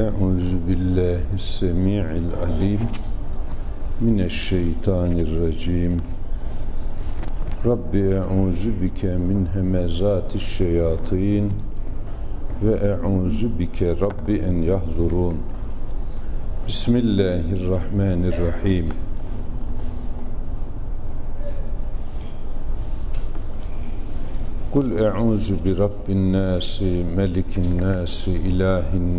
Euzu billahi semi'il alim mineşşeytanirracim. Rabbi euzu bike min hemezatiş şeyatin ve euzu bike Rabbi en yahzurun. Bismillahirrahmanirrahim. Kul e'uzu bi rabbin nasi, melikin nasi, ilahin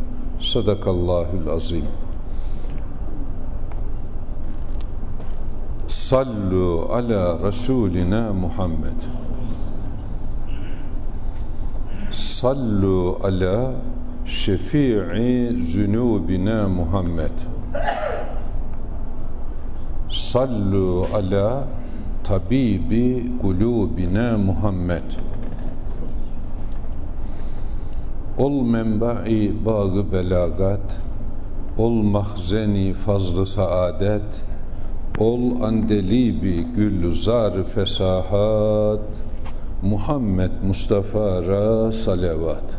Sadakallahul azim. Sallu ala Resulina Muhammed. Sallu ala şefii zünubina Muhammed. Sallu ala tabibi kulubina Muhammed ol menbai bağı belagat ol mahzeni fazlı saadet ol andelibi güllü zar fesahat. Muhammed Mustafa'ra salavat.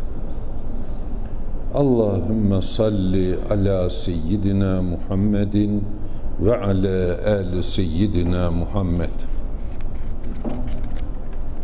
Allahümme salli ala seyyidina Muhammedin ve ala ali seyyidina Muhammed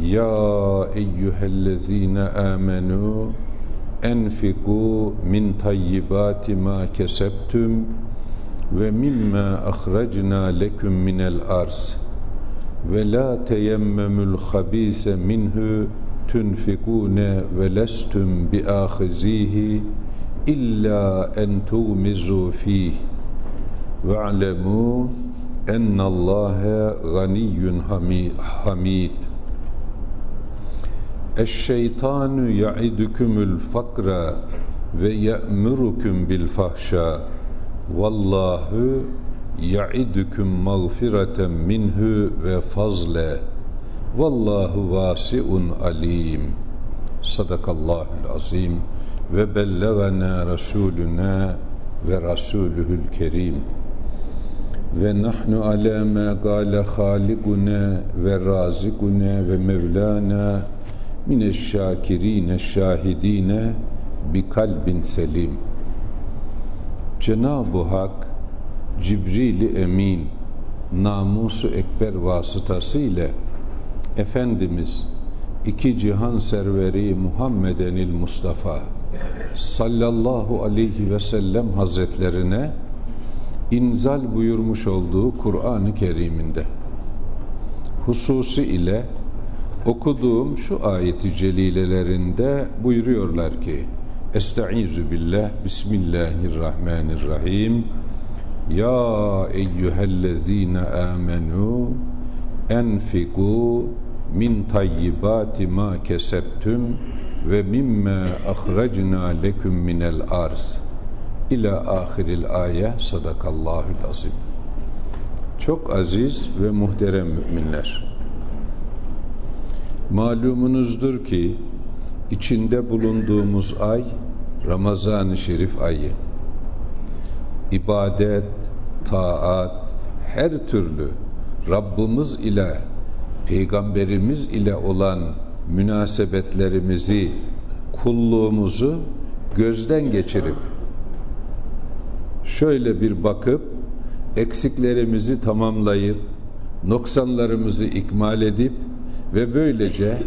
Ya eyyühellezine amenu enfiku min tayyibati ma kesebtüm ve mimma ahracna leküm minel arz ve la teyemmemul habise minhu tunfikune ve lestum bi ahizihi illa en tuğmizu fih ve alemu ennallâhe ganiyyun hamid. Eşşeytanu ya'idukumul fakra ve ye'murukum bil fahşa. Vallahu ya'idukum mağfireten minhu ve fazle. Vallahu vasiun alim. Sadakallahul azim ve bellegana rasuluna ve rasuluhul kerim ve nahnu ala ma gale halikuna ve razikuna ve mevlana mineşşakirine şahidine bi kalbin selim. Cenab-ı Hak Cibril-i Emin namusu ekber vasıtası ile Efendimiz iki cihan serveri Muhammedenil Mustafa sallallahu aleyhi ve sellem hazretlerine inzal buyurmuş olduğu Kur'an-ı Kerim'inde. Hususi ile okuduğum şu ayeti celilelerinde buyuruyorlar ki Estaizu billah Bismillahirrahmanirrahim. Ya eyyühellezine amenu enfiku min tayyibati ma kesebtüm ve mimma ahracna leküm minel arz ila ahiril ayet sadakallahul azim. Çok aziz ve muhterem müminler. Malumunuzdur ki içinde bulunduğumuz ay Ramazan-ı Şerif ayı. İbadet, taat, her türlü Rabbimiz ile Peygamberimiz ile olan münasebetlerimizi, kulluğumuzu gözden geçirip şöyle bir bakıp eksiklerimizi tamamlayıp noksanlarımızı ikmal edip ve böylece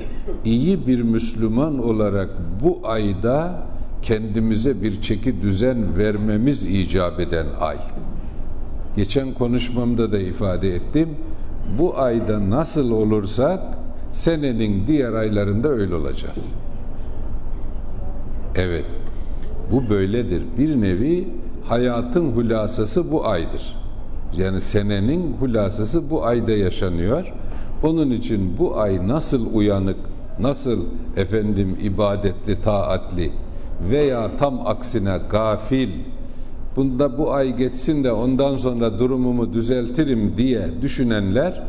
iyi bir Müslüman olarak bu ayda kendimize bir çeki düzen vermemiz icap eden ay. Geçen konuşmamda da ifade ettim. Bu ayda nasıl olursak senenin diğer aylarında öyle olacağız. Evet. Bu böyledir. Bir nevi hayatın hulasası bu aydır. Yani senenin hulasası bu ayda yaşanıyor. Onun için bu ay nasıl uyanık, nasıl efendim ibadetli, taatli veya tam aksine gafil, bunda bu ay geçsin de ondan sonra durumumu düzeltirim diye düşünenler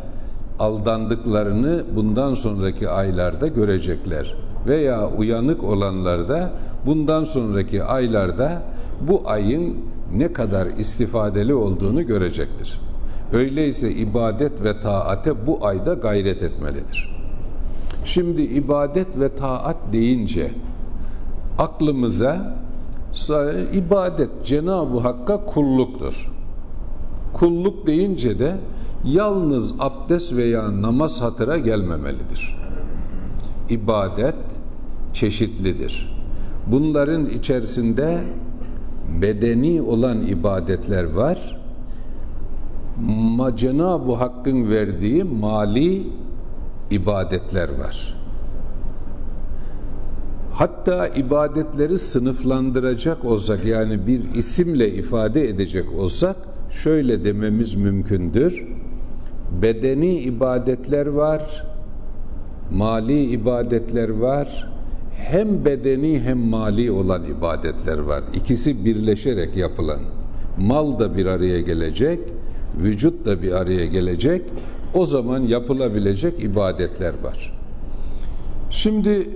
aldandıklarını bundan sonraki aylarda görecekler. Veya uyanık olanlar da bundan sonraki aylarda bu ayın ne kadar istifadeli olduğunu görecektir. Öyleyse ibadet ve taate bu ayda gayret etmelidir. Şimdi ibadet ve taat deyince aklımıza ibadet Cenab-ı Hakk'a kulluktur. Kulluk deyince de yalnız abdest veya namaz hatıra gelmemelidir. İbadet çeşitlidir. Bunların içerisinde bedeni olan ibadetler var. Cenab-ı Hakk'ın verdiği mali ibadetler var. Hatta ibadetleri sınıflandıracak olsak yani bir isimle ifade edecek olsak şöyle dememiz mümkündür. Bedeni ibadetler var, mali ibadetler var, hem bedeni hem mali olan ibadetler var. İkisi birleşerek yapılan. Mal da bir araya gelecek, vücut da bir araya gelecek. O zaman yapılabilecek ibadetler var. Şimdi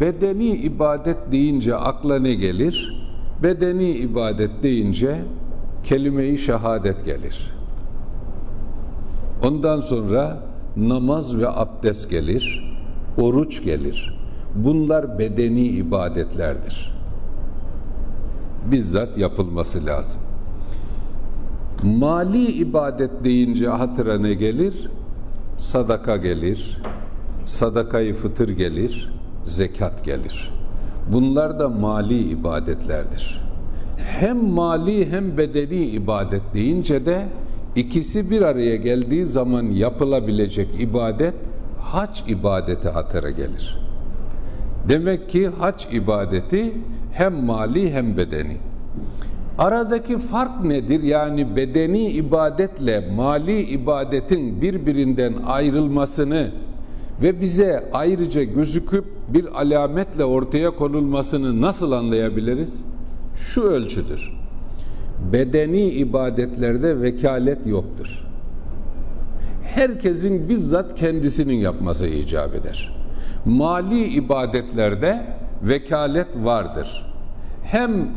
bedeni ibadet deyince akla ne gelir? Bedeni ibadet deyince kelime-i şehadet gelir. Ondan sonra namaz ve abdest gelir, oruç gelir. Bunlar bedeni ibadetlerdir. Bizzat yapılması lazım. Mali ibadet deyince hatıra ne gelir? Sadaka gelir, sadakayı fıtır gelir, zekat gelir. Bunlar da mali ibadetlerdir. Hem mali hem bedeni ibadet deyince de ikisi bir araya geldiği zaman yapılabilecek ibadet hac ibadeti hatıra gelir. Demek ki hac ibadeti hem mali hem bedeni. Aradaki fark nedir? Yani bedeni ibadetle mali ibadetin birbirinden ayrılmasını ve bize ayrıca gözüküp bir alametle ortaya konulmasını nasıl anlayabiliriz? Şu ölçüdür. Bedeni ibadetlerde vekalet yoktur. Herkesin bizzat kendisinin yapması icap eder. Mali ibadetlerde vekalet vardır. Hem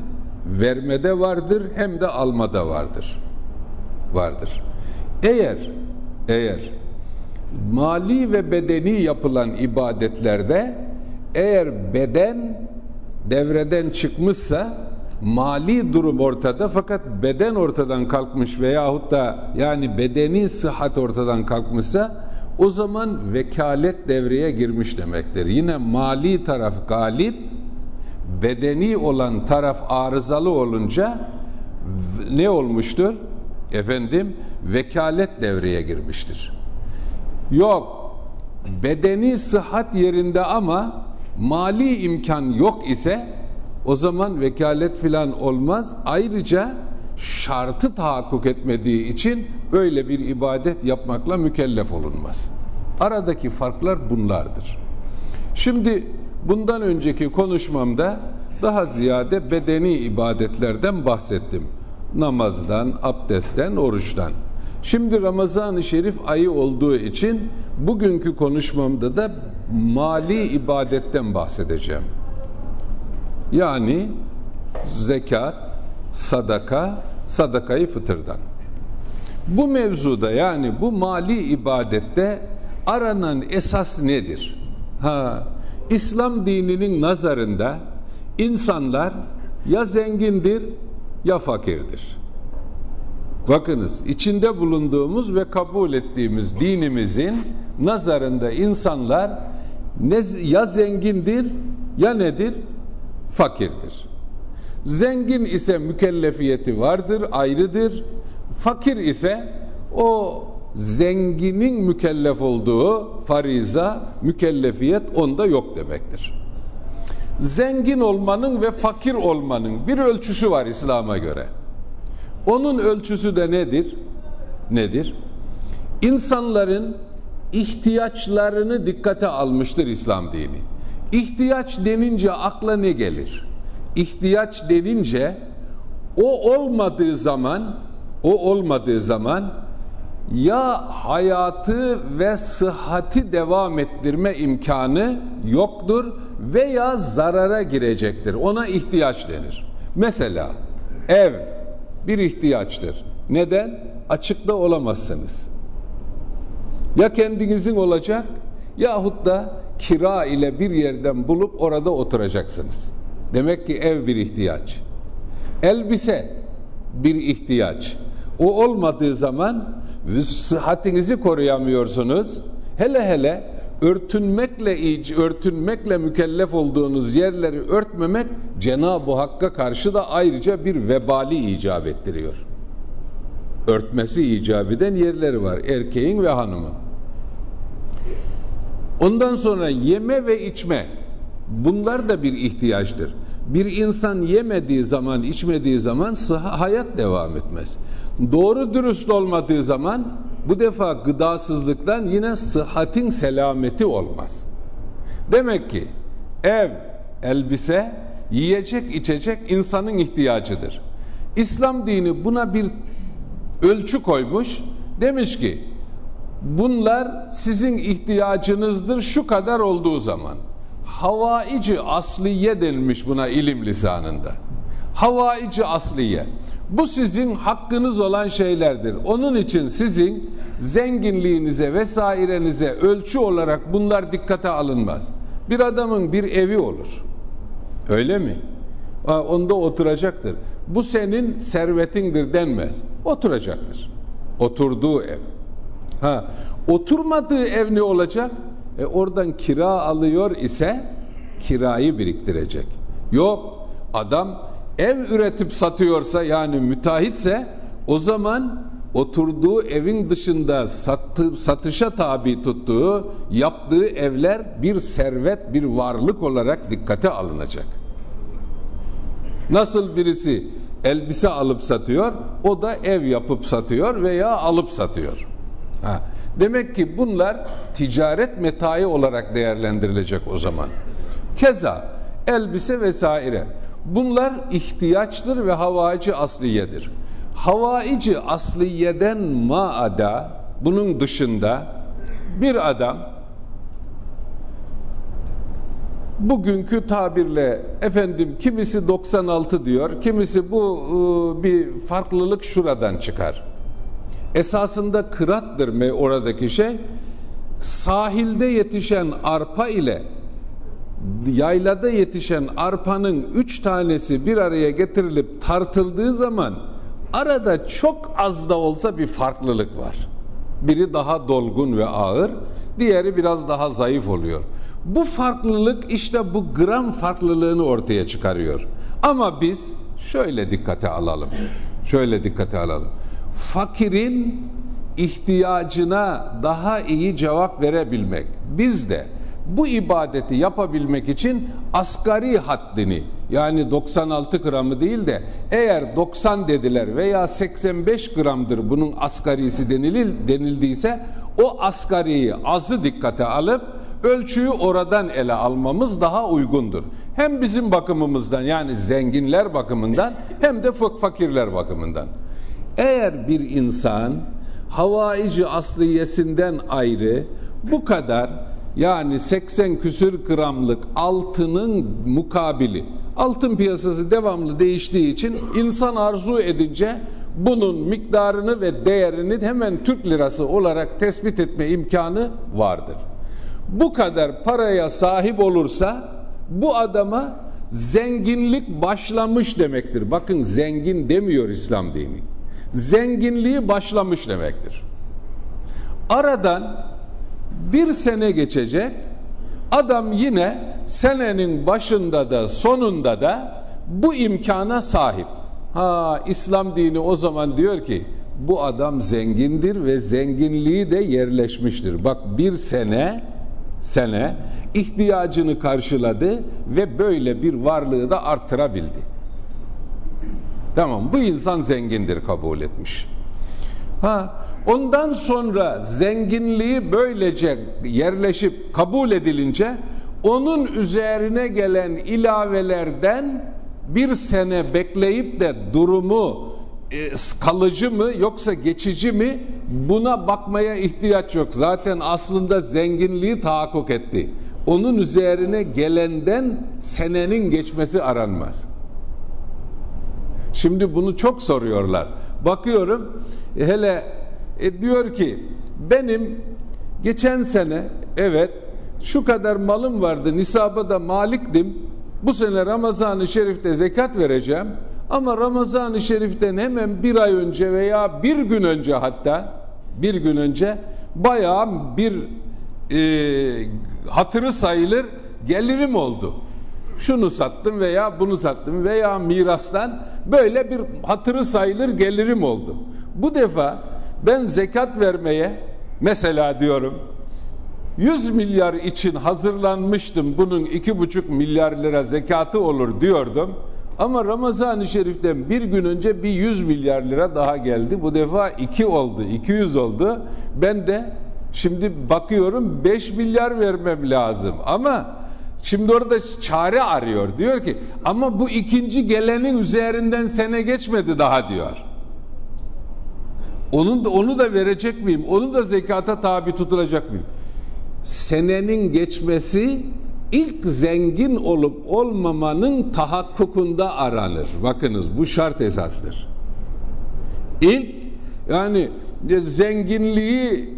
vermede vardır hem de almada vardır. Vardır. Eğer eğer mali ve bedeni yapılan ibadetlerde eğer beden devreden çıkmışsa mali durum ortada fakat beden ortadan kalkmış veyahut da yani bedeni sıhhat ortadan kalkmışsa o zaman vekalet devreye girmiş demektir. Yine mali taraf galip, bedeni olan taraf arızalı olunca ne olmuştur? Efendim vekalet devreye girmiştir. Yok bedeni sıhhat yerinde ama mali imkan yok ise o zaman vekalet filan olmaz. Ayrıca şartı tahakkuk etmediği için böyle bir ibadet yapmakla mükellef olunmaz. Aradaki farklar bunlardır. Şimdi bundan önceki konuşmamda daha ziyade bedeni ibadetlerden bahsettim. Namazdan, abdestten, oruçtan. Şimdi Ramazan-ı Şerif ayı olduğu için bugünkü konuşmamda da mali ibadetten bahsedeceğim. Yani zekat, sadaka, sadakayı fıtırdan. Bu mevzuda yani bu mali ibadette aranan esas nedir? Ha, İslam dininin nazarında insanlar ya zengindir ya fakirdir. Bakınız içinde bulunduğumuz ve kabul ettiğimiz dinimizin nazarında insanlar ne, ya zengindir ya nedir? Fakirdir. Zengin ise mükellefiyeti vardır, ayrıdır. Fakir ise o zenginin mükellef olduğu fariza, mükellefiyet onda yok demektir. Zengin olmanın ve fakir olmanın bir ölçüsü var İslam'a göre. Onun ölçüsü de nedir? Nedir? İnsanların ihtiyaçlarını dikkate almıştır İslam dini. İhtiyaç denince akla ne gelir? İhtiyaç denince o olmadığı zaman o olmadığı zaman ya hayatı ve sıhhati devam ettirme imkanı yoktur veya zarara girecektir. Ona ihtiyaç denir. Mesela ev bir ihtiyaçtır. Neden? Açıkta olamazsınız. Ya kendinizin olacak yahut da kira ile bir yerden bulup orada oturacaksınız. Demek ki ev bir ihtiyaç. Elbise bir ihtiyaç. O olmadığı zaman sıhhatinizi koruyamıyorsunuz. Hele hele örtünmekle örtünmekle mükellef olduğunuz yerleri örtmemek Cenab-ı Hakk'a karşı da ayrıca bir vebali icap ettiriyor. Örtmesi icap eden yerleri var erkeğin ve hanımın. Ondan sonra yeme ve içme bunlar da bir ihtiyaçtır. Bir insan yemediği zaman, içmediği zaman hayat devam etmez. Doğru dürüst olmadığı zaman bu defa gıdasızlıktan yine sıhhatin selameti olmaz. Demek ki ev, elbise, yiyecek, içecek insanın ihtiyacıdır. İslam dini buna bir ölçü koymuş. Demiş ki bunlar sizin ihtiyacınızdır şu kadar olduğu zaman. Havaici asliye denilmiş buna ilim lisanında. Havaici asliye. Bu sizin hakkınız olan şeylerdir. Onun için sizin zenginliğinize vesairenize ölçü olarak bunlar dikkate alınmaz. Bir adamın bir evi olur. Öyle mi? Onda oturacaktır. Bu senin servetindir denmez. Oturacaktır. Oturduğu ev. Ha, oturmadığı ev ne olacak? E oradan kira alıyor ise kirayı biriktirecek. Yok adam ev üretip satıyorsa yani müteahhitse o zaman oturduğu evin dışında sattı, satışa tabi tuttuğu, yaptığı evler bir servet, bir varlık olarak dikkate alınacak. Nasıl birisi elbise alıp satıyor, o da ev yapıp satıyor veya alıp satıyor. Ha. Demek ki bunlar ticaret metai olarak değerlendirilecek o zaman. Keza elbise vesaire. Bunlar ihtiyaçtır ve havaici asliyedir. Havaici asliyeden maada bunun dışında bir adam bugünkü tabirle efendim kimisi 96 diyor, kimisi bu ıı, bir farklılık şuradan çıkar. Esasında kırattır oradaki şey. Sahilde yetişen arpa ile yaylada yetişen arpanın üç tanesi bir araya getirilip tartıldığı zaman arada çok az da olsa bir farklılık var. Biri daha dolgun ve ağır, diğeri biraz daha zayıf oluyor. Bu farklılık işte bu gram farklılığını ortaya çıkarıyor. Ama biz şöyle dikkate alalım. Şöyle dikkate alalım. Fakirin ihtiyacına daha iyi cevap verebilmek. Biz de bu ibadeti yapabilmek için asgari haddini yani 96 gramı değil de eğer 90 dediler veya 85 gramdır bunun asgarisi denilil, denildiyse o asgariyi azı dikkate alıp ölçüyü oradan ele almamız daha uygundur. Hem bizim bakımımızdan yani zenginler bakımından hem de fakirler bakımından. Eğer bir insan havaici asliyesinden ayrı bu kadar yani 80 küsür gramlık altının mukabili altın piyasası devamlı değiştiği için insan arzu edince bunun miktarını ve değerini hemen Türk lirası olarak tespit etme imkanı vardır. Bu kadar paraya sahip olursa bu adama zenginlik başlamış demektir. Bakın zengin demiyor İslam dini. Zenginliği başlamış demektir. Aradan Bir sene geçecek. Adam yine senenin başında da sonunda da bu imkana sahip. Ha İslam dini o zaman diyor ki bu adam zengindir ve zenginliği de yerleşmiştir. Bak bir sene sene ihtiyacını karşıladı ve böyle bir varlığı da artırabildi. Tamam bu insan zengindir kabul etmiş. Ha ondan sonra zenginliği böylece yerleşip kabul edilince onun üzerine gelen ilavelerden bir sene bekleyip de durumu e, kalıcı mı yoksa geçici mi buna bakmaya ihtiyaç yok. Zaten aslında zenginliği tahakkuk etti. Onun üzerine gelenden senenin geçmesi aranmaz. Şimdi bunu çok soruyorlar. Bakıyorum hele e, diyor ki benim geçen sene evet şu kadar malım vardı nisaba da maliktim. Bu sene Ramazan-ı Şerif'te zekat vereceğim. Ama Ramazan-ı Şerif'ten hemen bir ay önce veya bir gün önce hatta bir gün önce bayağı bir e, hatırı sayılır gelirim oldu. Şunu sattım veya bunu sattım veya mirastan böyle bir hatırı sayılır gelirim oldu. Bu defa ben zekat vermeye mesela diyorum 100 milyar için hazırlanmıştım bunun 2,5 milyar lira zekatı olur diyordum. Ama Ramazan-ı Şerif'ten bir gün önce bir 100 milyar lira daha geldi. Bu defa 2 oldu, 200 oldu. Ben de şimdi bakıyorum 5 milyar vermem lazım. Ama şimdi orada çare arıyor. Diyor ki ama bu ikinci gelenin üzerinden sene geçmedi daha diyor. Onun da, onu da verecek miyim? Onu da zekata tabi tutulacak mıyım? Senenin geçmesi ilk zengin olup olmamanın tahakkukunda aranır. Bakınız bu şart esastır. İlk yani zenginliği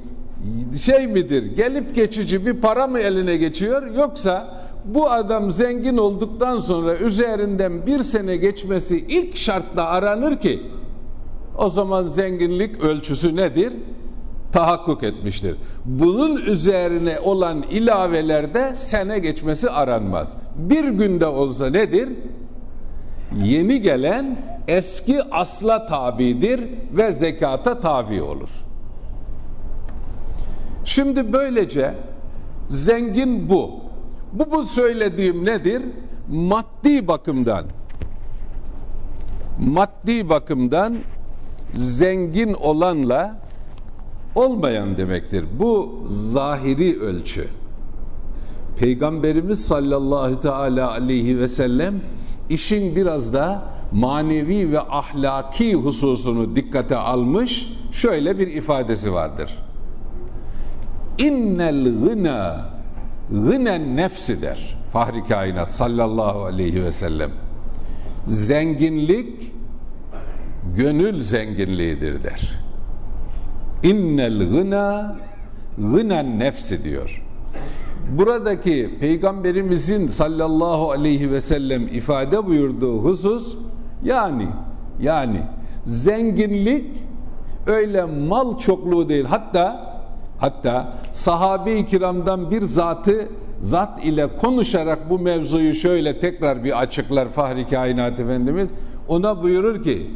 şey midir? Gelip geçici bir para mı eline geçiyor yoksa bu adam zengin olduktan sonra üzerinden bir sene geçmesi ilk şartla aranır ki o zaman zenginlik ölçüsü nedir? tahakkuk etmiştir. Bunun üzerine olan ilavelerde sene geçmesi aranmaz. Bir günde olsa nedir? Yeni gelen eski asla tabidir ve zekata tabi olur. Şimdi böylece zengin bu. Bu bu söylediğim nedir? Maddi bakımdan maddi bakımdan zengin olanla olmayan demektir. Bu zahiri ölçü. Peygamberimiz sallallahu teala aleyhi ve sellem işin biraz da manevi ve ahlaki hususunu dikkate almış şöyle bir ifadesi vardır. İnnel gına gınen nefsi der. Fahri kainat sallallahu aleyhi ve sellem. Zenginlik gönül zenginliğidir der. İnnel gına gınen nefsi diyor. Buradaki peygamberimizin sallallahu aleyhi ve sellem ifade buyurduğu husus yani yani zenginlik öyle mal çokluğu değil. Hatta hatta sahabe-i kiramdan bir zatı zat ile konuşarak bu mevzuyu şöyle tekrar bir açıklar Fahri Kainat Efendimiz. Ona buyurur ki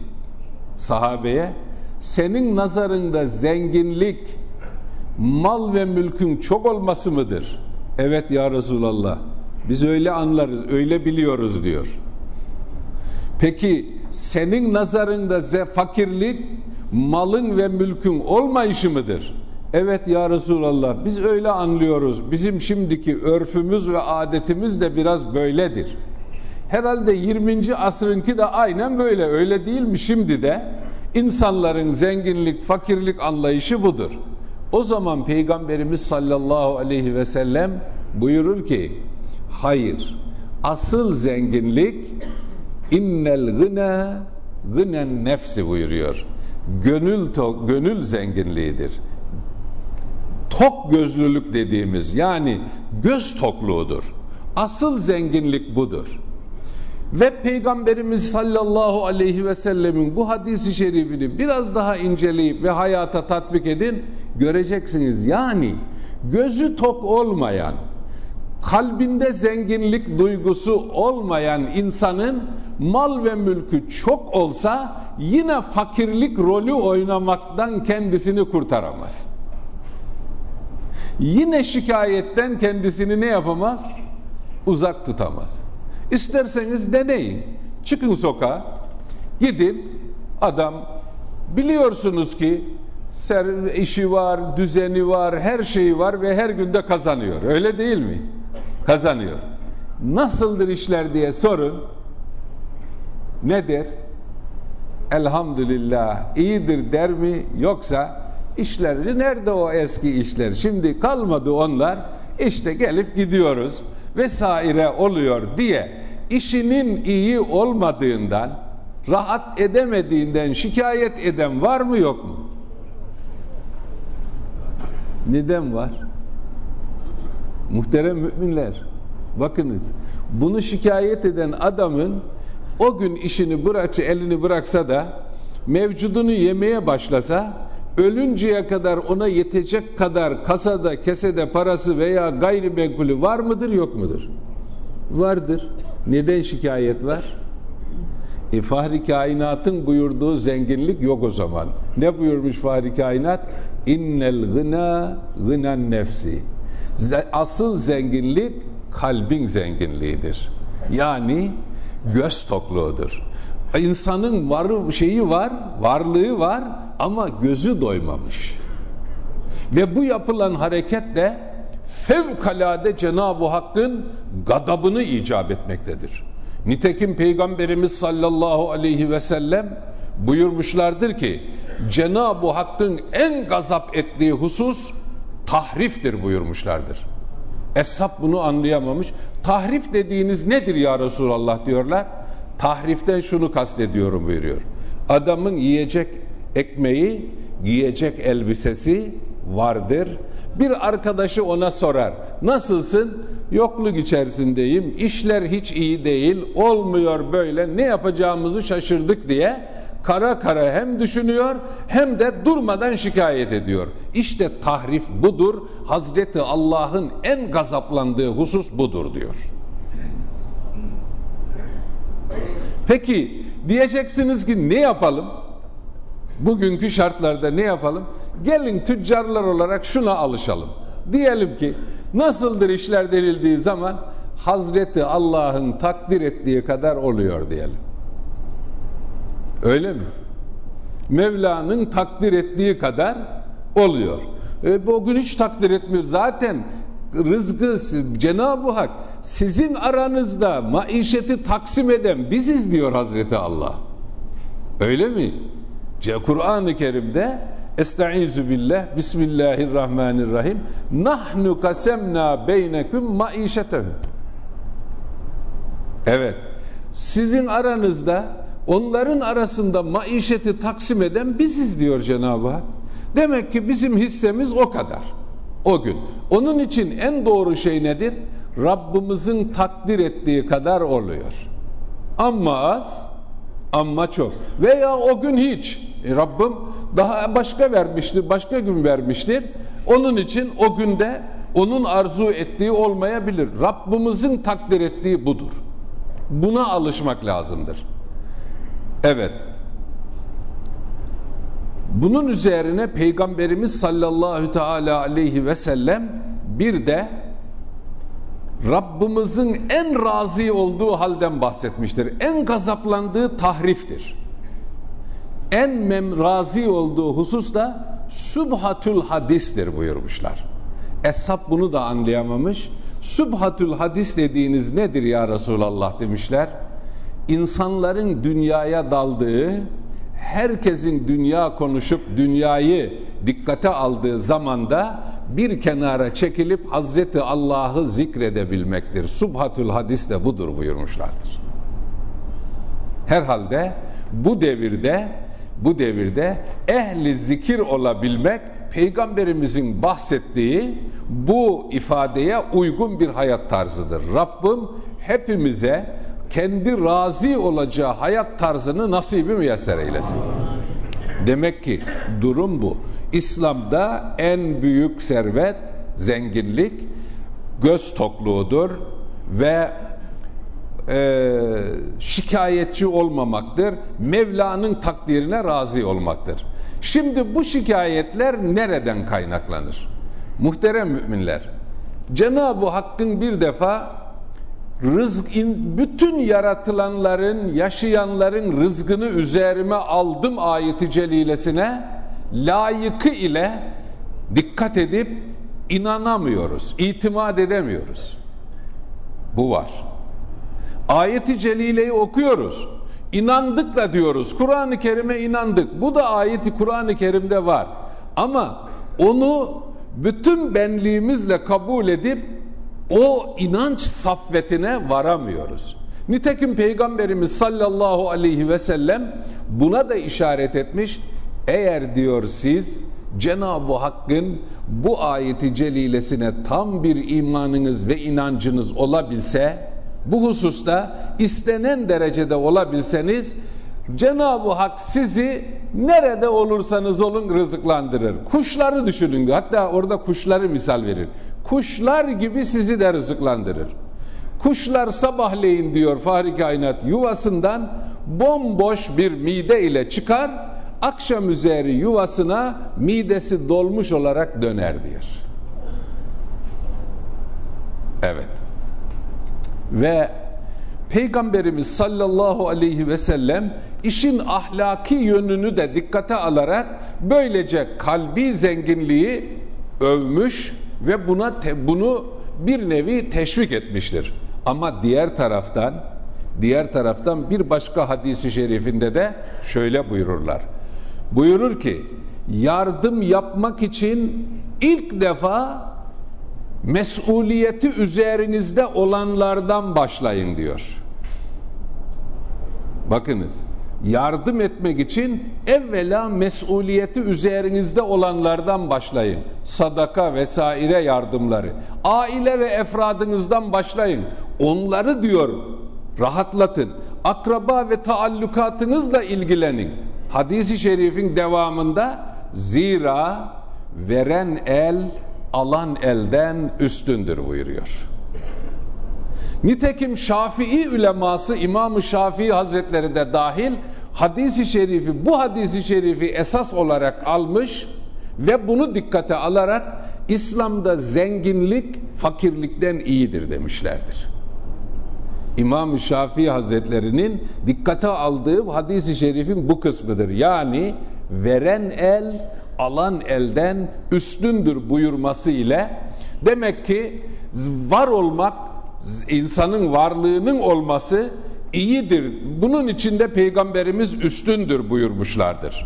sahabeye senin nazarında zenginlik mal ve mülkün çok olması mıdır? Evet ya Resulallah. Biz öyle anlarız, öyle biliyoruz diyor. Peki senin nazarında fakirlik malın ve mülkün olmayışı mıdır? Evet ya Resulallah biz öyle anlıyoruz. Bizim şimdiki örfümüz ve adetimiz de biraz böyledir. Herhalde 20. asrınki de aynen böyle. Öyle değil mi şimdi de? İnsanların zenginlik, fakirlik anlayışı budur. O zaman Peygamberimiz sallallahu aleyhi ve sellem buyurur ki hayır asıl zenginlik innel gına gınen nefsi buyuruyor. Gönül tok, gönül zenginliğidir. Tok gözlülük dediğimiz yani göz tokluğudur. Asıl zenginlik budur. Ve Peygamberimiz sallallahu aleyhi ve sellemin bu hadisi şerifini biraz daha inceleyip ve hayata tatbik edin göreceksiniz. Yani gözü tok olmayan, kalbinde zenginlik duygusu olmayan insanın mal ve mülkü çok olsa yine fakirlik rolü oynamaktan kendisini kurtaramaz. Yine şikayetten kendisini ne yapamaz? Uzak tutamaz. İsterseniz deneyin. Çıkın sokağa, gidin adam biliyorsunuz ki işi var, düzeni var, her şeyi var ve her günde kazanıyor. Öyle değil mi? Kazanıyor. Nasıldır işler diye sorun. Ne der? Elhamdülillah iyidir der mi? Yoksa işleri nerede o eski işler? Şimdi kalmadı onlar. İşte gelip gidiyoruz vesaire oluyor diye işinin iyi olmadığından rahat edemediğinden şikayet eden var mı yok mu? Neden var? Muhterem müminler, bakınız bunu şikayet eden adamın o gün işini bıraksa, elini bıraksa da mevcudunu yemeye başlasa ölünceye kadar ona yetecek kadar kasada, kesede parası veya gayrimenkulü var mıdır yok mudur? Vardır. Neden şikayet var? E, Fahri Kainat'ın buyurduğu zenginlik yok o zaman. Ne buyurmuş Fahri Kainat? İnnel gına gınan nefsi. Asıl zenginlik kalbin zenginliğidir. Yani göz tokluğudur. İnsanın varı şeyi var, varlığı var ama gözü doymamış. Ve bu yapılan hareket de fevkalade Cenab-ı Hakk'ın gadabını icap etmektedir. Nitekim Peygamberimiz sallallahu aleyhi ve sellem buyurmuşlardır ki Cenab-ı Hakk'ın en gazap ettiği husus tahriftir buyurmuşlardır. Eshab bunu anlayamamış. Tahrif dediğiniz nedir ya Resulallah diyorlar. Tahriften şunu kastediyorum buyuruyor. Adamın yiyecek ekmeği, giyecek elbisesi vardır. Bir arkadaşı ona sorar. Nasılsın? Yokluk içerisindeyim. İşler hiç iyi değil. Olmuyor böyle. Ne yapacağımızı şaşırdık diye kara kara hem düşünüyor hem de durmadan şikayet ediyor. İşte tahrif budur. Hazreti Allah'ın en gazaplandığı husus budur diyor. Peki diyeceksiniz ki ne yapalım? Bugünkü şartlarda ne yapalım? Gelin tüccarlar olarak şuna alışalım. Diyelim ki nasıldır işler denildiği zaman Hazreti Allah'ın takdir ettiği kadar oluyor diyelim. Öyle mi? Mevla'nın takdir ettiği kadar oluyor. E, bugün hiç takdir etmiyor. Zaten rızkı Cenab-ı Hak sizin aranızda maişeti taksim eden biziz diyor Hazreti Allah. Öyle mi? Kur'an-ı Kerim'de Estaizu billah Bismillahirrahmanirrahim Nahnu kasemna beynekum maişetehum Evet sizin aranızda onların arasında maişeti taksim eden biziz diyor Cenab-ı Hak. Demek ki bizim hissemiz o kadar. O gün. Onun için en doğru şey nedir? Rabbimizin takdir ettiği kadar oluyor. Amma az, amma çok. Veya o gün hiç. E Rabbim daha başka vermiştir, başka gün vermiştir. Onun için o günde onun arzu ettiği olmayabilir. Rabbimizin takdir ettiği budur. Buna alışmak lazımdır. Evet. Bunun üzerine Peygamberimiz sallallahu teala aleyhi ve sellem bir de Rabbimizin en razı olduğu halden bahsetmiştir. En gazaplandığı tahriftir. En mem razı olduğu husus da subhatül hadistir buyurmuşlar. Eshab bunu da anlayamamış. Subhatül hadis dediğiniz nedir ya Resulallah demişler insanların dünyaya daldığı, herkesin dünya konuşup dünyayı dikkate aldığı zamanda bir kenara çekilip Hazreti Allah'ı zikredebilmektir. Subhatül hadis de budur buyurmuşlardır. Herhalde bu devirde bu devirde ehli zikir olabilmek peygamberimizin bahsettiği bu ifadeye uygun bir hayat tarzıdır. Rabbim hepimize kendi razı olacağı hayat tarzını nasibi müyesser eylesin. Demek ki durum bu. İslam'da en büyük servet zenginlik göz tokluğudur ve e, şikayetçi olmamaktır. Mevla'nın takdirine razı olmaktır. Şimdi bu şikayetler nereden kaynaklanır? Muhterem müminler, Cenab-ı Hakk'ın bir defa rızk, bütün yaratılanların, yaşayanların rızkını üzerime aldım ayeti celilesine layıkı ile dikkat edip inanamıyoruz, itimat edemiyoruz. Bu var. Ayeti celileyi okuyoruz. İnandık da diyoruz. Kur'an-ı Kerim'e inandık. Bu da ayeti Kur'an-ı Kerim'de var. Ama onu bütün benliğimizle kabul edip o inanç saffetine varamıyoruz. Nitekim Peygamberimiz sallallahu aleyhi ve sellem buna da işaret etmiş. Eğer diyor siz Cenab-ı Hakk'ın bu ayeti celilesine tam bir imanınız ve inancınız olabilse bu hususta istenen derecede olabilseniz Cenab-ı Hak sizi nerede olursanız olun rızıklandırır. Kuşları düşünün. Hatta orada kuşları misal verir. Kuşlar gibi sizi de rızıklandırır. Kuşlar sabahleyin diyor Fahri Kainat yuvasından bomboş bir mide ile çıkar, akşam üzeri yuvasına midesi dolmuş olarak döner diyor. Evet. Ve Peygamberimiz sallallahu aleyhi ve sellem işin ahlaki yönünü de dikkate alarak böylece kalbi zenginliği övmüş ve buna te, bunu bir nevi teşvik etmiştir. Ama diğer taraftan diğer taraftan bir başka hadisi şerifinde de şöyle buyururlar. Buyurur ki yardım yapmak için ilk defa mesuliyeti üzerinizde olanlardan başlayın diyor. Bakınız yardım etmek için evvela mesuliyeti üzerinizde olanlardan başlayın. Sadaka vesaire yardımları. Aile ve efradınızdan başlayın. Onları diyor rahatlatın. Akraba ve taallukatınızla ilgilenin. Hadis-i şerifin devamında zira veren el alan elden üstündür buyuruyor. Nitekim Şafii üleması İmam-ı Şafii Hazretleri de dahil hadisi şerifi bu hadisi şerifi esas olarak almış ve bunu dikkate alarak İslam'da zenginlik fakirlikten iyidir demişlerdir. İmam-ı Şafii Hazretlerinin dikkate aldığı hadisi şerifin bu kısmıdır. Yani veren el alan elden üstündür buyurması ile demek ki var olmak insanın varlığının olması iyidir. Bunun içinde peygamberimiz üstündür buyurmuşlardır.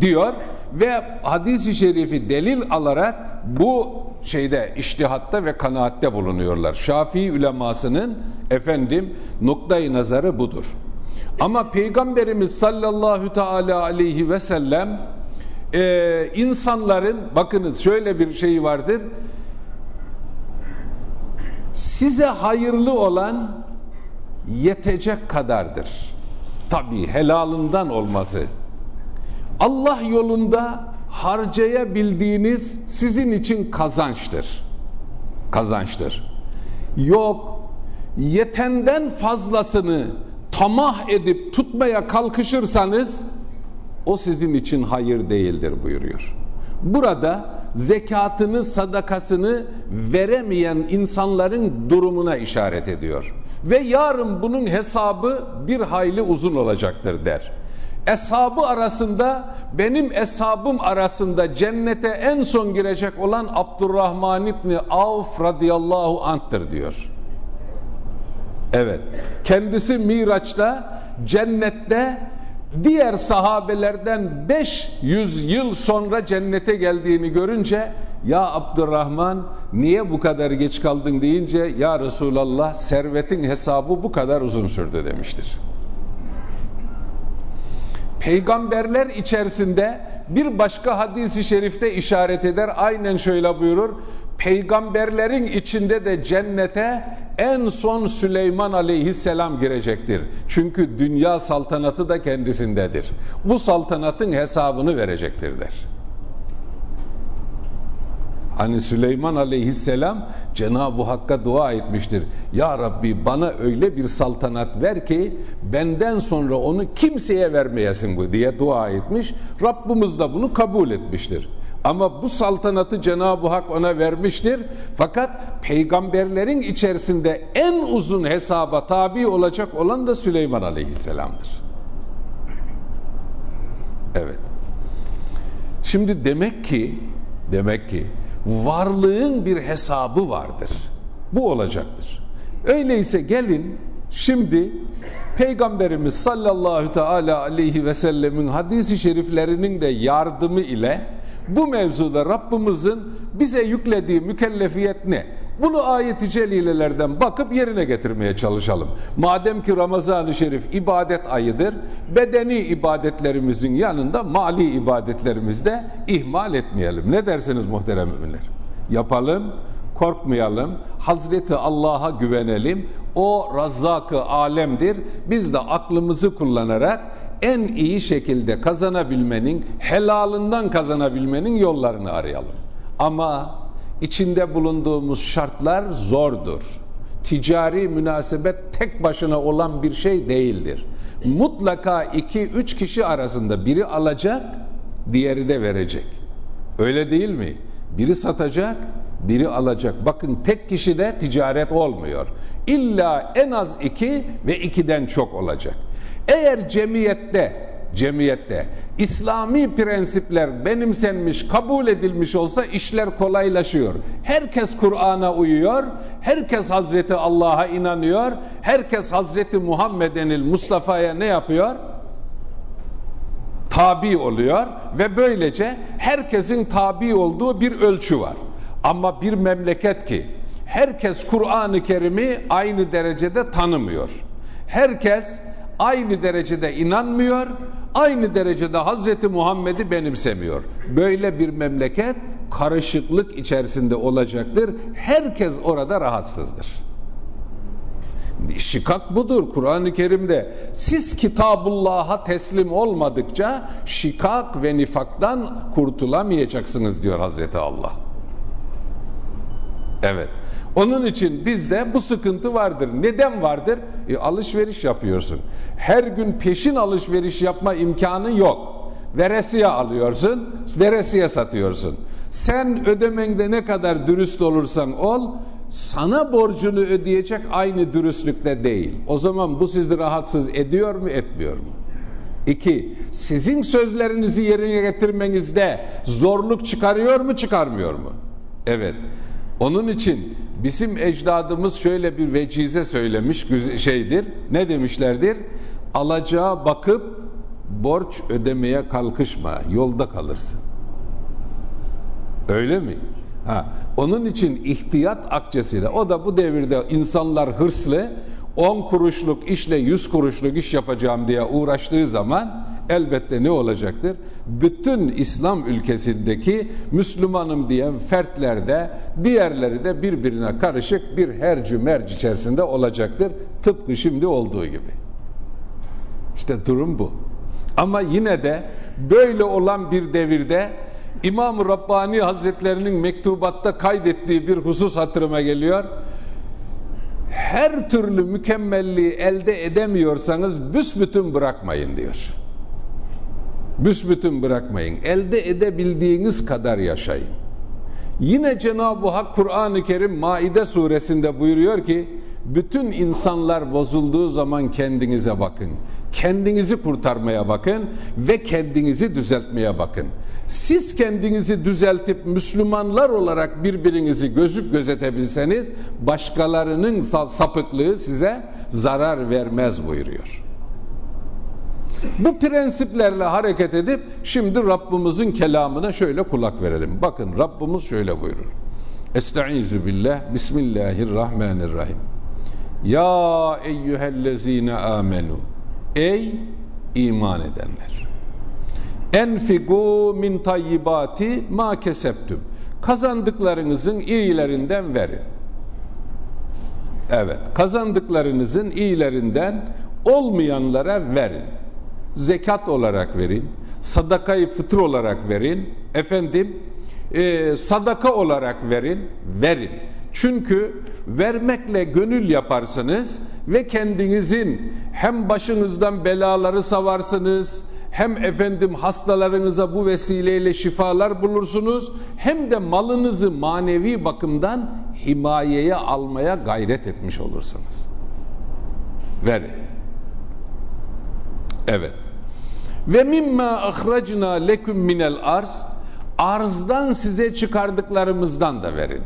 Diyor ve hadisi şerifi delil alarak bu şeyde iştihatta ve kanaatte bulunuyorlar. Şafii ulemasının efendim noktayı nazarı budur. Ama peygamberimiz sallallahu teala aleyhi ve sellem e, insanların bakınız şöyle bir şey vardır size hayırlı olan yetecek kadardır. Tabi helalından olması. Allah yolunda harcayabildiğiniz sizin için kazançtır. Kazançtır. Yok yetenden fazlasını tamah edip tutmaya kalkışırsanız o sizin için hayır değildir buyuruyor. Burada zekatını, sadakasını veremeyen insanların durumuna işaret ediyor. Ve yarın bunun hesabı bir hayli uzun olacaktır der. Eshabı arasında benim eshabım arasında cennete en son girecek olan Abdurrahman İbni Avf radıyallahu anh'tır diyor. Evet. Kendisi Miraç'ta cennette diğer sahabelerden 500 yıl sonra cennete geldiğini görünce ya Abdurrahman niye bu kadar geç kaldın deyince ya Resulallah servetin hesabı bu kadar uzun sürdü demiştir. Peygamberler içerisinde bir başka hadisi şerifte işaret eder aynen şöyle buyurur peygamberlerin içinde de cennete en son Süleyman aleyhisselam girecektir. Çünkü dünya saltanatı da kendisindedir. Bu saltanatın hesabını verecektir der. Hani Süleyman aleyhisselam Cenab-ı Hakk'a dua etmiştir. Ya Rabbi bana öyle bir saltanat ver ki benden sonra onu kimseye vermeyesin bu diye dua etmiş. Rabbimiz de bunu kabul etmiştir. Ama bu saltanatı Cenab-ı Hak ona vermiştir. Fakat peygamberlerin içerisinde en uzun hesaba tabi olacak olan da Süleyman Aleyhisselam'dır. Evet. Şimdi demek ki demek ki varlığın bir hesabı vardır. Bu olacaktır. Öyleyse gelin şimdi Peygamberimiz sallallahu teala aleyhi ve sellemin hadisi şeriflerinin de yardımı ile bu mevzuda Rabbimizin bize yüklediği mükellefiyet ne? Bunu ayet-i celilelerden bakıp yerine getirmeye çalışalım. Madem ki Ramazan-ı Şerif ibadet ayıdır, bedeni ibadetlerimizin yanında mali ibadetlerimizi de ihmal etmeyelim. Ne dersiniz muhterem müminler? Yapalım, korkmayalım, Hazreti Allah'a güvenelim. O Razzak-ı alemdir. Biz de aklımızı kullanarak en iyi şekilde kazanabilmenin, helalından kazanabilmenin yollarını arayalım. Ama içinde bulunduğumuz şartlar zordur. Ticari münasebet tek başına olan bir şey değildir. Mutlaka iki, üç kişi arasında biri alacak, diğeri de verecek. Öyle değil mi? Biri satacak, biri alacak. Bakın tek kişide ticaret olmuyor. İlla en az iki ve ikiden çok olacak. Eğer cemiyette cemiyette İslami prensipler benimsenmiş, kabul edilmiş olsa işler kolaylaşıyor. Herkes Kur'an'a uyuyor, herkes Hazreti Allah'a inanıyor, herkes Hazreti Muhammedenil Mustafa'ya ne yapıyor? Tabi oluyor ve böylece herkesin tabi olduğu bir ölçü var. Ama bir memleket ki herkes Kur'an-ı Kerim'i aynı derecede tanımıyor. Herkes aynı derecede inanmıyor, aynı derecede Hazreti Muhammed'i benimsemiyor. Böyle bir memleket karışıklık içerisinde olacaktır. Herkes orada rahatsızdır. Şikak budur Kur'an-ı Kerim'de. Siz Kitabullah'a teslim olmadıkça şikak ve nifaktan kurtulamayacaksınız diyor Hazreti Allah. Evet. Onun için bizde bu sıkıntı vardır. Neden vardır? E, alışveriş yapıyorsun. Her gün peşin alışveriş yapma imkanı yok. Veresiye alıyorsun, veresiye satıyorsun. Sen ödemende ne kadar dürüst olursan ol, sana borcunu ödeyecek aynı dürüstlükte değil. O zaman bu sizi rahatsız ediyor mu, etmiyor mu? İki, sizin sözlerinizi yerine getirmenizde zorluk çıkarıyor mu, çıkarmıyor mu? Evet. Onun için bizim ecdadımız şöyle bir vecize söylemiş şeydir. Ne demişlerdir? Alacağa bakıp borç ödemeye kalkışma, yolda kalırsın. Öyle mi? Ha, onun için ihtiyat akçesiyle, o da bu devirde insanlar hırslı, 10 kuruşluk işle 100 kuruşluk iş yapacağım diye uğraştığı zaman elbette ne olacaktır? Bütün İslam ülkesindeki Müslümanım diyen fertlerde diğerleri de birbirine karışık bir hercü merci içerisinde olacaktır. Tıpkı şimdi olduğu gibi. İşte durum bu. Ama yine de böyle olan bir devirde İmam-ı Rabbani Hazretlerinin mektubatta kaydettiği bir husus hatırıma geliyor. Her türlü mükemmelliği elde edemiyorsanız büsbütün bırakmayın diyor. Büsbütün bırakmayın. Elde edebildiğiniz kadar yaşayın. Yine Cenab-ı Hak Kur'an-ı Kerim Maide suresinde buyuruyor ki bütün insanlar bozulduğu zaman kendinize bakın. Kendinizi kurtarmaya bakın ve kendinizi düzeltmeye bakın. Siz kendinizi düzeltip Müslümanlar olarak birbirinizi gözüp gözetebilseniz başkalarının sapıklığı size zarar vermez buyuruyor. Bu prensiplerle hareket edip şimdi Rabbimizin kelamına şöyle kulak verelim. Bakın Rabbimiz şöyle buyurur. Estaizu billah. Bismillahirrahmanirrahim. Ya eyyühellezine amenu. Ey iman edenler. Enfigu min tayyibati ma keseptüm. Kazandıklarınızın iyilerinden verin. Evet, kazandıklarınızın iyilerinden olmayanlara verin zekat olarak verin, sadakayı fıtır olarak verin. Efendim, e, sadaka olarak verin, verin. Çünkü vermekle gönül yaparsınız ve kendinizin hem başınızdan belaları savarsınız, hem efendim hastalarınıza bu vesileyle şifalar bulursunuz, hem de malınızı manevi bakımdan himayeye almaya gayret etmiş olursunuz. Verin. Evet. Ve mimma ahracna leküm minel arz arzdan size çıkardıklarımızdan da verin.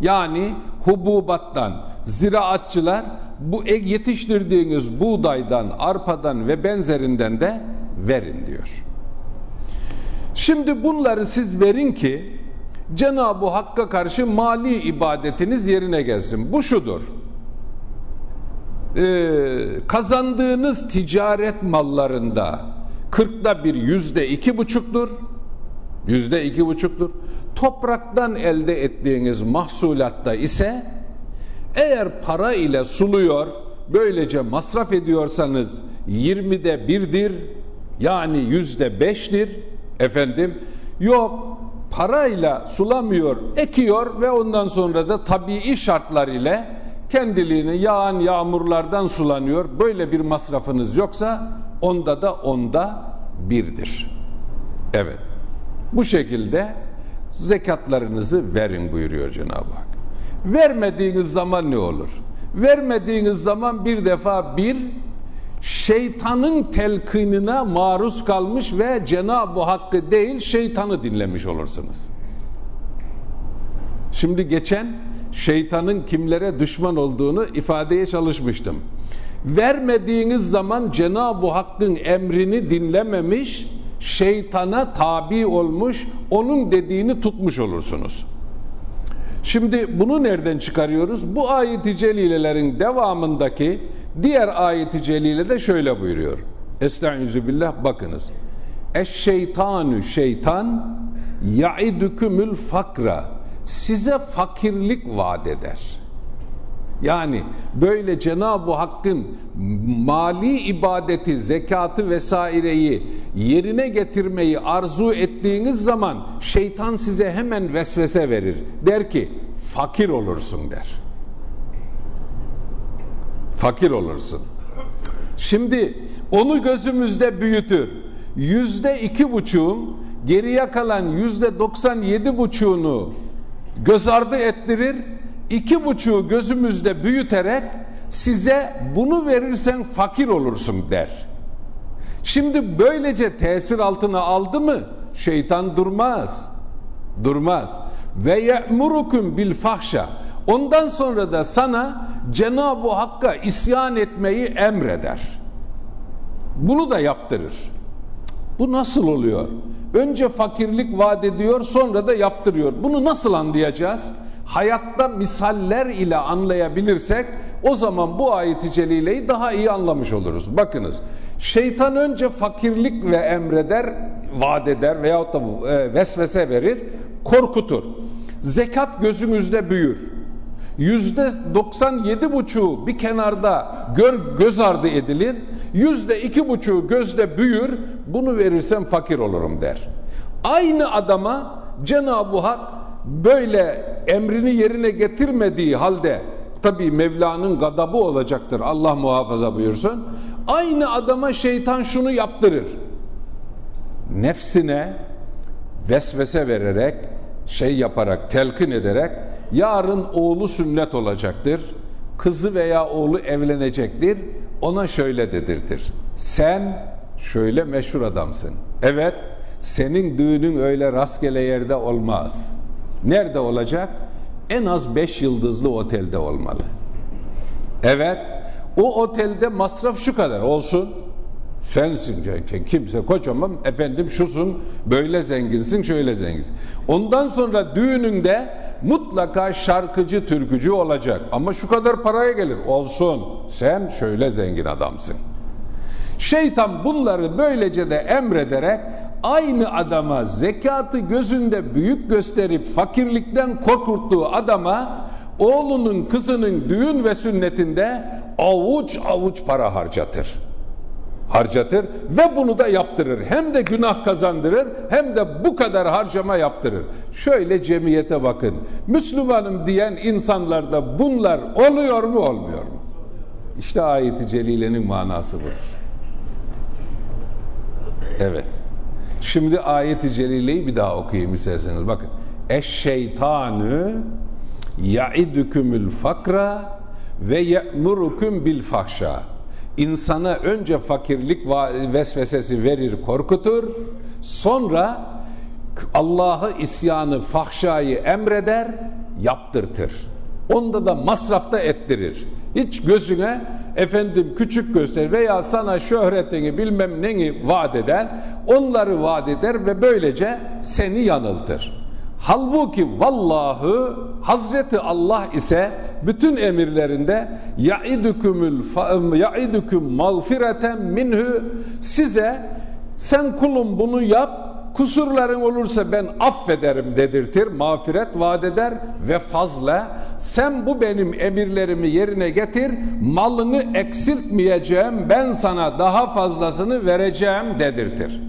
Yani hububattan ziraatçılar bu yetiştirdiğiniz buğdaydan, arpadan ve benzerinden de verin diyor. Şimdi bunları siz verin ki Cenab-ı Hakk'a karşı mali ibadetiniz yerine gelsin. Bu şudur. Ee, kazandığınız ticaret mallarında kırkta bir yüzde iki buçuktur. Yüzde iki buçuktur. Topraktan elde ettiğiniz mahsulatta ise eğer para ile suluyor böylece masraf ediyorsanız yirmide birdir yani yüzde beştir efendim yok parayla sulamıyor ekiyor ve ondan sonra da tabii şartlar ile kendiliğini yağan yağmurlardan sulanıyor. Böyle bir masrafınız yoksa onda da onda birdir. Evet. Bu şekilde zekatlarınızı verin buyuruyor Cenab-ı Hak. Vermediğiniz zaman ne olur? Vermediğiniz zaman bir defa bir şeytanın telkinine maruz kalmış ve Cenab-ı Hakk'ı değil şeytanı dinlemiş olursunuz. Şimdi geçen şeytanın kimlere düşman olduğunu ifadeye çalışmıştım. Vermediğiniz zaman Cenab-ı Hakk'ın emrini dinlememiş, şeytana tabi olmuş, onun dediğini tutmuş olursunuz. Şimdi bunu nereden çıkarıyoruz? Bu ayet-i celilelerin devamındaki Diğer ayeti celile de şöyle buyuruyor. Estaizu billah bakınız. Eşşeytanü şeytan yaidükümül fakra size fakirlik vaat eder. Yani böyle Cenab-ı Hakk'ın mali ibadeti, zekatı vesaireyi yerine getirmeyi arzu ettiğiniz zaman şeytan size hemen vesvese verir. Der ki fakir olursun der fakir olursun. Şimdi onu gözümüzde büyütür. Yüzde iki buçuğun geriye kalan yüzde doksan yedi buçuğunu göz ardı ettirir. iki buçuğu gözümüzde büyüterek size bunu verirsen fakir olursun der. Şimdi böylece tesir altına aldı mı şeytan durmaz. Durmaz. Ve ye'murukum bil fahşa Ondan sonra da sana Cenab-ı Hakk'a isyan etmeyi emreder. Bunu da yaptırır. Bu nasıl oluyor? Önce fakirlik vaat ediyor sonra da yaptırıyor. Bunu nasıl anlayacağız? Hayatta misaller ile anlayabilirsek o zaman bu ayeti celileyi daha iyi anlamış oluruz. Bakınız şeytan önce fakirlik ve emreder, vaat eder veyahut da e, vesvese verir, korkutur. Zekat gözümüzde büyür yüzde 97 buçuğu bir kenarda gör, göz ardı edilir. Yüzde iki buçuğu gözde büyür. Bunu verirsem fakir olurum der. Aynı adama Cenab-ı Hak böyle emrini yerine getirmediği halde tabi Mevla'nın gadabı olacaktır. Allah muhafaza buyursun. Aynı adama şeytan şunu yaptırır. Nefsine vesvese vererek, şey yaparak, telkin ederek yarın oğlu sünnet olacaktır. Kızı veya oğlu evlenecektir. Ona şöyle dedirtir. Sen şöyle meşhur adamsın. Evet, senin düğünün öyle rastgele yerde olmaz. Nerede olacak? En az beş yıldızlı otelde olmalı. Evet, o otelde masraf şu kadar olsun. Sensin kimse kocaman efendim şusun böyle zenginsin şöyle zenginsin. Ondan sonra düğününde mutlaka şarkıcı türkücü olacak ama şu kadar paraya gelir olsun sen şöyle zengin adamsın. Şeytan bunları böylece de emrederek aynı adama zekatı gözünde büyük gösterip fakirlikten korkuttuğu adama oğlunun kızının düğün ve sünnetinde avuç avuç para harcatır. Harcatır ve bunu da yaptırır. Hem de günah kazandırır hem de bu kadar harcama yaptırır. Şöyle cemiyete bakın. Müslümanım diyen insanlarda bunlar oluyor mu olmuyor mu? İşte ayeti celilenin manası budur. Evet. Şimdi ayeti celileyi bir daha okuyayım isterseniz. Bakın. Eşşeytanü yaidükümül fakra ve ye'murukum bil fahşa. İnsana önce fakirlik vesvesesi verir, korkutur. Sonra Allah'ı isyanı, fahşayı emreder, yaptırtır. Onda da masrafta ettirir. Hiç gözüne efendim küçük göster veya sana şöhretini bilmem neni vaat eden onları vaat eder ve böylece seni yanıltır. Halbuki vallahu Hazreti Allah ise bütün emirlerinde yaidukumul yaidukum mağfireten minhu size sen kulum bunu yap kusurların olursa ben affederim dedirtir, mağfiret vaat eder ve fazla sen bu benim emirlerimi yerine getir, malını eksiltmeyeceğim, ben sana daha fazlasını vereceğim dedirtir.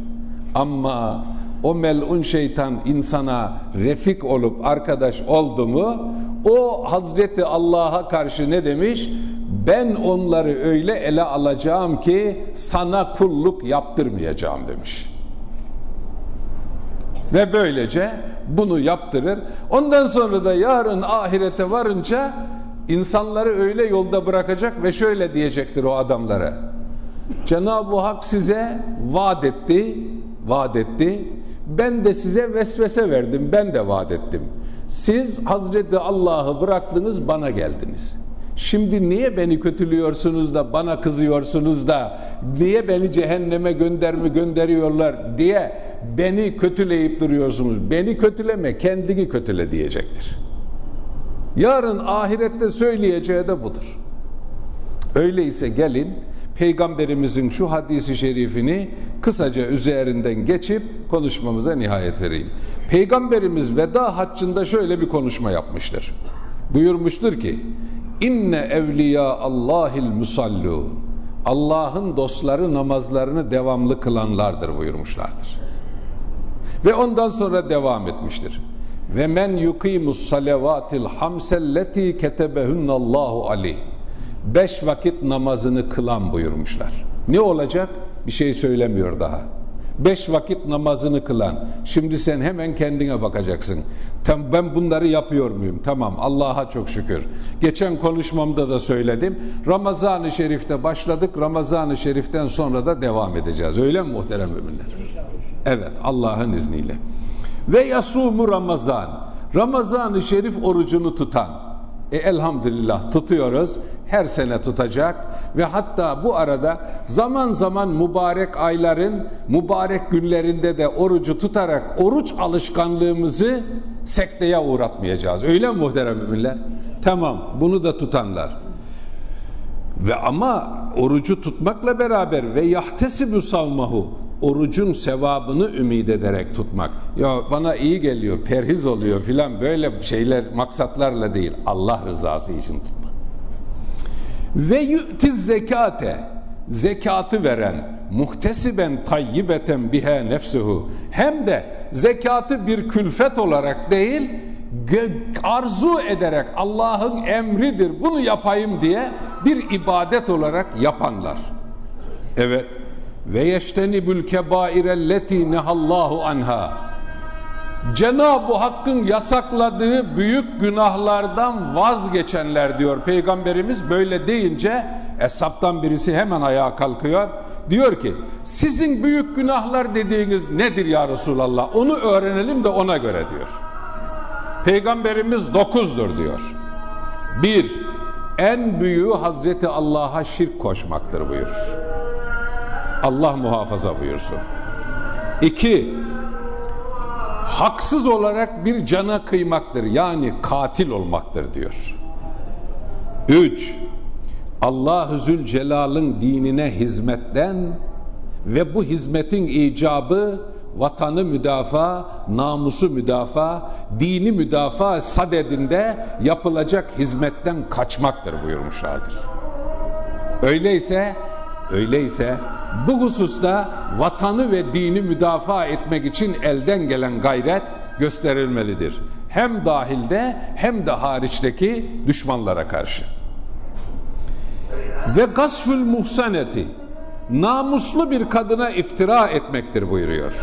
Ama o melun şeytan insana refik olup arkadaş oldu mu o Hazreti Allah'a karşı ne demiş? Ben onları öyle ele alacağım ki sana kulluk yaptırmayacağım demiş. Ve böylece bunu yaptırır. Ondan sonra da yarın ahirete varınca insanları öyle yolda bırakacak ve şöyle diyecektir o adamlara. Cenab-ı Hak size vaat etti, vaat etti. Ben de size vesvese verdim, ben de vaat ettim. Siz Hazreti Allah'ı bıraktınız, bana geldiniz. Şimdi niye beni kötülüyorsunuz da bana kızıyorsunuz da niye beni cehenneme gönderme gönderiyorlar diye beni kötüleyip duruyorsunuz. Beni kötüleme, kendini kötüle diyecektir. Yarın ahirette söyleyeceği de budur. Öyleyse gelin Peygamberimizin şu hadisi şerifini kısaca üzerinden geçip konuşmamıza nihayet vereyim. Peygamberimiz veda haccında şöyle bir konuşma yapmıştır. Buyurmuştur ki İnne evliya Allahil musallu Allah'ın dostları namazlarını devamlı kılanlardır buyurmuşlardır. Ve ondan sonra devam etmiştir. Ve men yuqimus salavatil hamselleti ketebehunnallahu aleyh. Beş vakit namazını kılan buyurmuşlar. Ne olacak? Bir şey söylemiyor daha. Beş vakit namazını kılan. Şimdi sen hemen kendine bakacaksın. Ben bunları yapıyor muyum? Tamam Allah'a çok şükür. Geçen konuşmamda da söyledim. Ramazan-ı Şerif'te başladık. Ramazan-ı Şerif'ten sonra da devam edeceğiz. Öyle mi muhterem müminler? Evet Allah'ın izniyle. Ve yasumu Ramazan. Ramazan-ı Şerif orucunu tutan e elhamdülillah tutuyoruz. Her sene tutacak ve hatta bu arada zaman zaman mübarek ayların mübarek günlerinde de orucu tutarak oruç alışkanlığımızı sekteye uğratmayacağız. Öyle mi muhterem müminler? Tamam bunu da tutanlar. Ve ama orucu tutmakla beraber ve yahtesibü savmahu orucun sevabını ümit ederek tutmak. Ya bana iyi geliyor, perhiz oluyor filan böyle şeyler maksatlarla değil. Allah rızası için tutmak. Ve yu'tiz zekate zekatı veren muhtesiben tayyibeten biha nefsuhu hem de zekatı bir külfet olarak değil arzu ederek Allah'ın emridir bunu yapayım diye bir ibadet olarak yapanlar. Evet ve yeştenibül kebairelleti nehallahu anha. Cenab-ı Hakk'ın yasakladığı büyük günahlardan vazgeçenler diyor. Peygamberimiz böyle deyince hesaptan birisi hemen ayağa kalkıyor. Diyor ki sizin büyük günahlar dediğiniz nedir ya Resulallah? Onu öğrenelim de ona göre diyor. Peygamberimiz dokuzdur diyor. Bir en büyüğü Hazreti Allah'a şirk koşmaktır buyurur Allah muhafaza buyursun. İki, haksız olarak bir cana kıymaktır. Yani katil olmaktır diyor. Üç, Allah-u Zülcelal'ın dinine hizmetten ve bu hizmetin icabı vatanı müdafaa, namusu müdafaa, dini müdafaa sadedinde yapılacak hizmetten kaçmaktır buyurmuşlardır. Öyleyse Öyleyse bu hususta vatanı ve dini müdafaa etmek için elden gelen gayret gösterilmelidir. Hem dahilde hem de hariçteki düşmanlara karşı. Ve gasfül muhsaneti namuslu bir kadına iftira etmektir buyuruyor.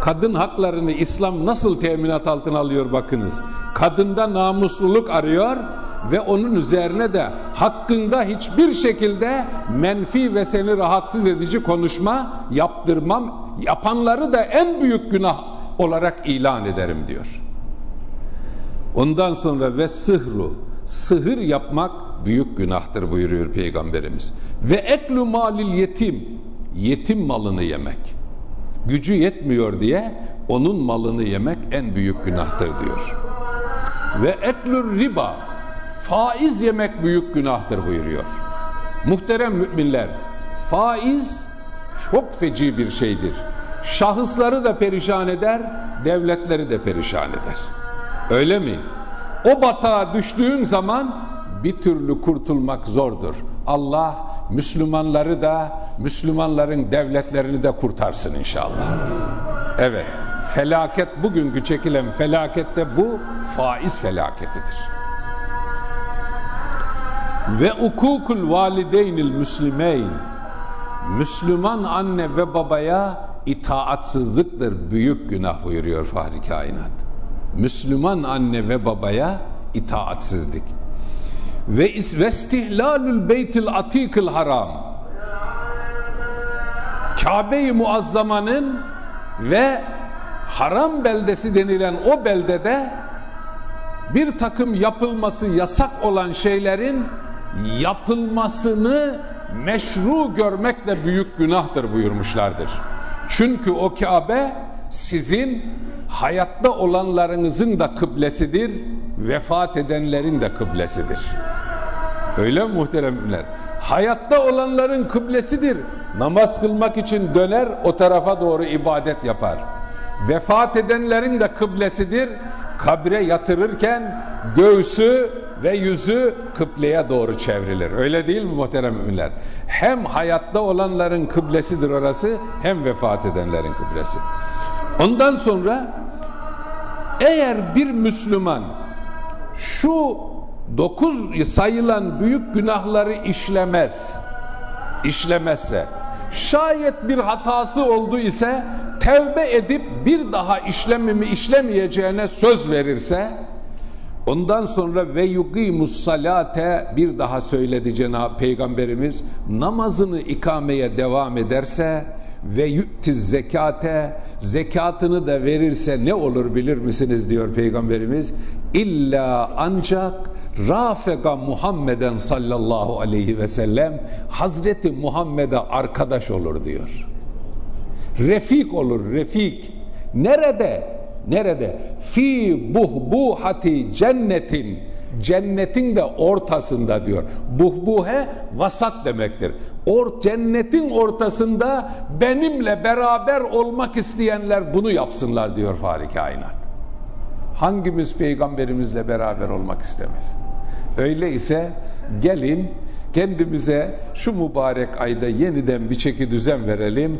Kadın haklarını İslam nasıl teminat altına alıyor bakınız. Kadında namusluluk arıyor ve onun üzerine de hakkında hiçbir şekilde menfi ve seni rahatsız edici konuşma yaptırmam, yapanları da en büyük günah olarak ilan ederim diyor. Ondan sonra ve sıhru, sıhır yapmak büyük günahtır buyuruyor Peygamberimiz. Ve eklu malil yetim, yetim malını yemek. Gücü yetmiyor diye onun malını yemek en büyük günahtır diyor. Ve eklur riba, faiz yemek büyük günahtır buyuruyor. Muhterem müminler, faiz çok feci bir şeydir. Şahısları da perişan eder, devletleri de perişan eder. Öyle mi? O batağa düştüğün zaman bir türlü kurtulmak zordur. Allah Müslümanları da Müslümanların devletlerini de kurtarsın inşallah. Evet, felaket bugünkü çekilen felakette bu faiz felaketidir. Ve ukukul valideynil müslimeyn Müslüman anne ve babaya itaatsızlıktır büyük günah buyuruyor Fahri Kainat. Müslüman anne ve babaya itaatsizlik. Ve istihlalül beytil atikil haram. Kabe-i Muazzama'nın ve haram beldesi denilen o beldede bir takım yapılması yasak olan şeylerin yapılmasını meşru görmek de büyük günahtır buyurmuşlardır. Çünkü o Kabe sizin hayatta olanlarınızın da kıblesidir, vefat edenlerin de kıblesidir. Öyle mi muhteremler? Hayatta olanların kıblesidir. Namaz kılmak için döner o tarafa doğru ibadet yapar. Vefat edenlerin de kıblesidir. Kabre yatırırken göğsü ve yüzü kıbleye doğru çevrilir. Öyle değil mi muhterem müminler? Hem hayatta olanların kıblesidir orası hem vefat edenlerin kıblesi. Ondan sonra eğer bir Müslüman şu dokuz sayılan büyük günahları işlemez, işlemezse, şayet bir hatası oldu ise tevbe edip bir daha işlemimi işlemeyeceğine söz verirse, ondan sonra ve yuqimus salate bir daha söyledi Cenab-ı Peygamberimiz, namazını ikameye devam ederse, ve yü'tiz zekate zekatını da verirse ne olur bilir misiniz diyor peygamberimiz. İlla ancak rafega Muhammeden sallallahu aleyhi ve sellem Hazreti Muhammed'e arkadaş olur diyor refik olur refik nerede nerede fi buhbuhati cennetin cennetin de ortasında diyor. Buhbuhe vasat demektir. Or, cennetin ortasında benimle beraber olmak isteyenler bunu yapsınlar diyor Fahri Kainat. Hangimiz peygamberimizle beraber olmak istemez? Öyle ise gelin kendimize şu mübarek ayda yeniden bir çeki düzen verelim.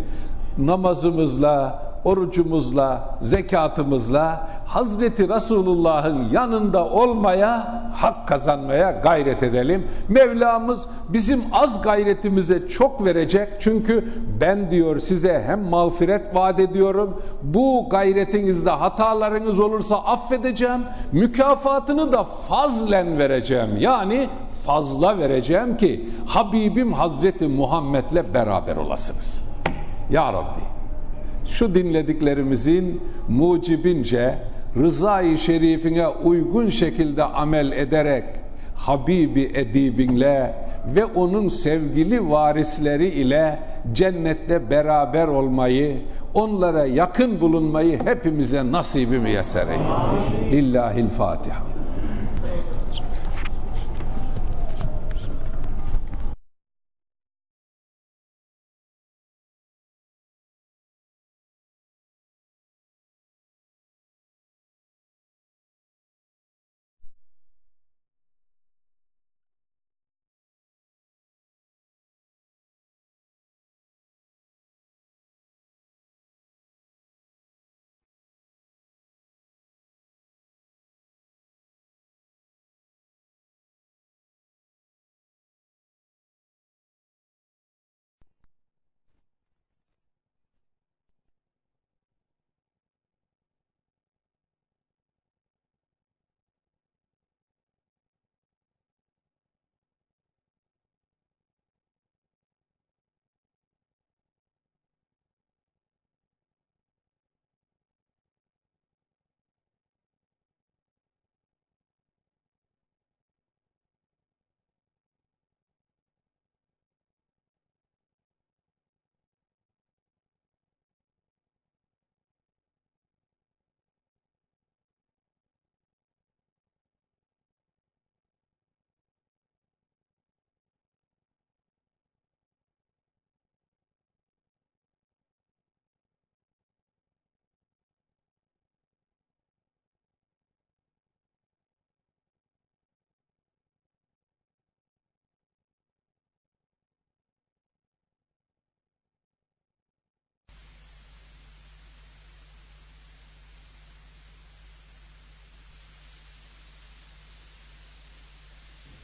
Namazımızla, orucumuzla, zekatımızla Hazreti Resulullah'ın yanında olmaya, hak kazanmaya gayret edelim. Mevlamız bizim az gayretimize çok verecek. Çünkü ben diyor size hem mağfiret vaat ediyorum. Bu gayretinizde hatalarınız olursa affedeceğim. Mükafatını da fazlen vereceğim. Yani fazla vereceğim ki Habibim Hazreti Muhammed'le beraber olasınız. Ya Rabbi şu dinlediklerimizin mucibince rızayı şerifine uygun şekilde amel ederek Habibi edibinle ve onun sevgili varisleri ile cennette beraber olmayı, onlara yakın bulunmayı hepimize nasibi müyesser eyle. Lillahil Fatiha.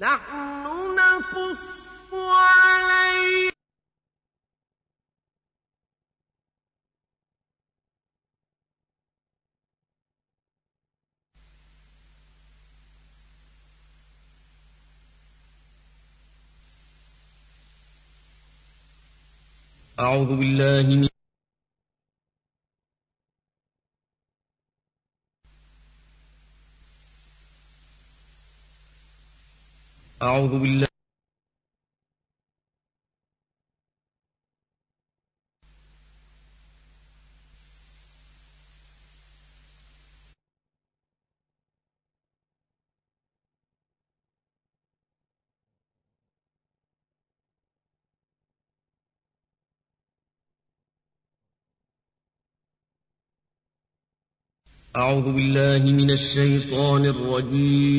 نحن عليك. أعوذ بالله من أعوذ بالله أعوذ بالله من الشيطان الرجيم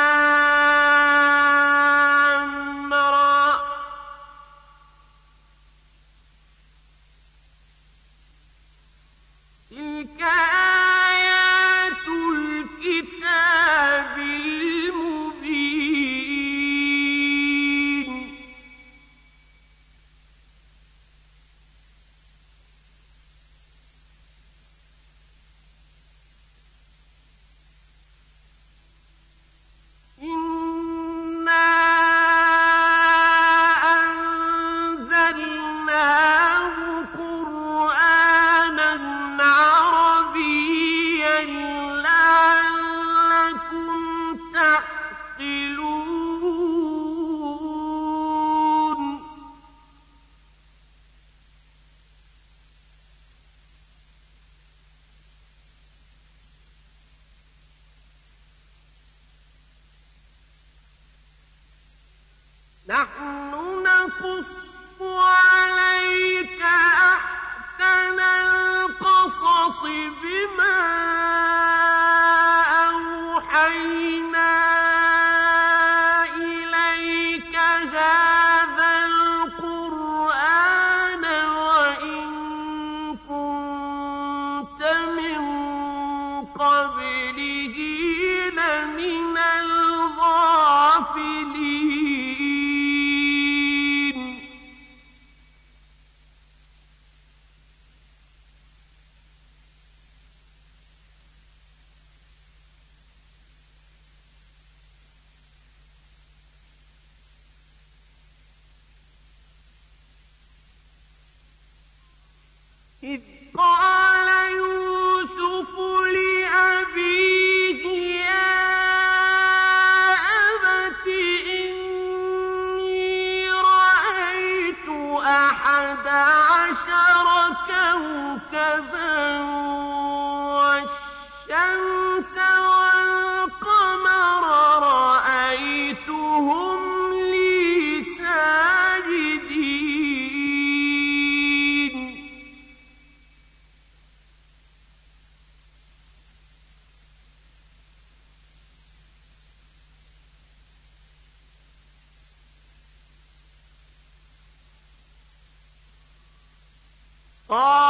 قال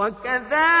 وكذلك